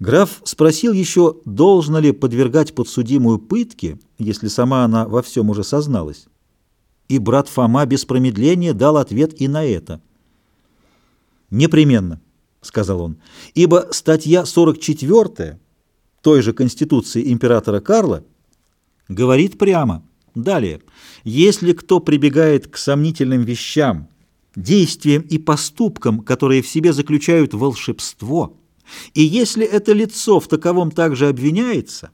Граф спросил еще, должно ли подвергать подсудимую пытке, если сама она во всем уже созналась. И брат Фома без промедления дал ответ и на это. «Непременно», — сказал он, — «ибо статья 44 той же Конституции императора Карла говорит прямо. Далее, если кто прибегает к сомнительным вещам, действиям и поступкам, которые в себе заключают волшебство, и если это лицо в таковом также обвиняется,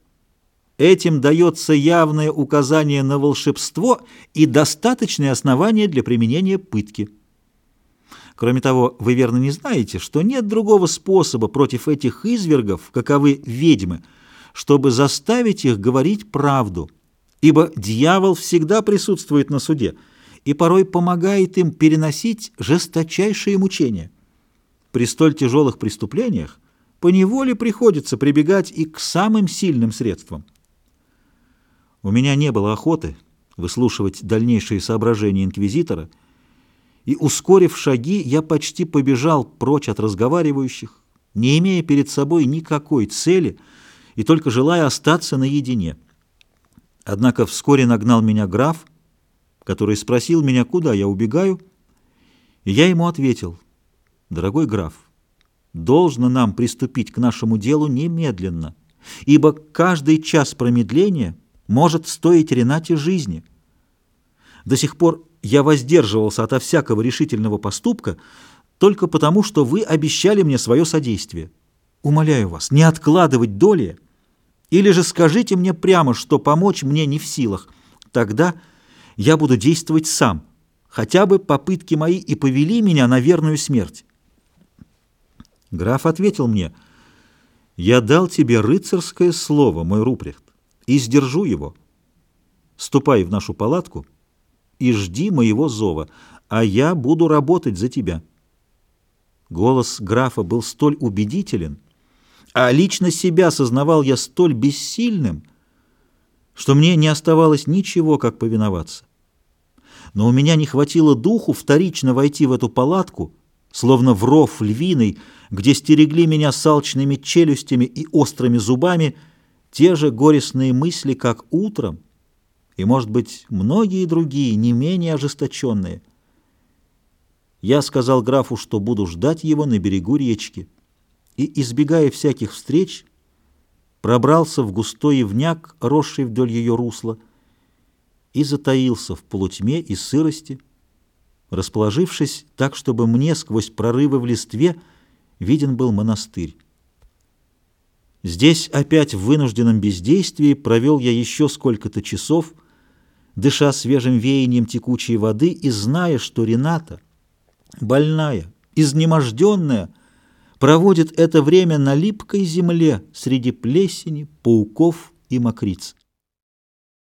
этим дается явное указание на волшебство и достаточное основание для применения пытки. Кроме того, вы верно не знаете, что нет другого способа против этих извергов, каковы ведьмы, чтобы заставить их говорить правду, ибо дьявол всегда присутствует на суде и порой помогает им переносить жесточайшие мучения. При столь тяжелых преступлениях поневоле приходится прибегать и к самым сильным средствам. У меня не было охоты выслушивать дальнейшие соображения инквизитора, и, ускорив шаги, я почти побежал прочь от разговаривающих, не имея перед собой никакой цели и только желая остаться наедине. Однако вскоре нагнал меня граф, который спросил меня, куда я убегаю, и я ему ответил, «Дорогой граф, должно нам приступить к нашему делу немедленно, ибо каждый час промедления может стоить Ренате жизни. До сих пор я воздерживался ото всякого решительного поступка только потому, что вы обещали мне свое содействие. Умоляю вас, не откладывать доли, или же скажите мне прямо, что помочь мне не в силах. Тогда я буду действовать сам, хотя бы попытки мои и повели меня на верную смерть. Граф ответил мне, «Я дал тебе рыцарское слово, мой Рупрехт, и сдержу его. Ступай в нашу палатку и жди моего зова, а я буду работать за тебя». Голос графа был столь убедителен, а лично себя сознавал я столь бессильным, что мне не оставалось ничего, как повиноваться. Но у меня не хватило духу вторично войти в эту палатку, словно в ров львиный, где стерегли меня салчными челюстями и острыми зубами те же горестные мысли, как утром, и, может быть, многие другие, не менее ожесточенные. Я сказал графу, что буду ждать его на берегу речки, и, избегая всяких встреч, пробрался в густой ивняк, росший вдоль ее русла, и затаился в полутьме и сырости, расположившись так, чтобы мне сквозь прорывы в листве виден был монастырь. Здесь опять в вынужденном бездействии провел я еще сколько-то часов, дыша свежим веянием текучей воды и зная, что Рената, больная, изнеможденная, проводит это время на липкой земле среди плесени, пауков и мокриц.